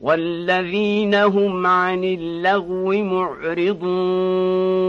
والذين هم عن اللغو معرضون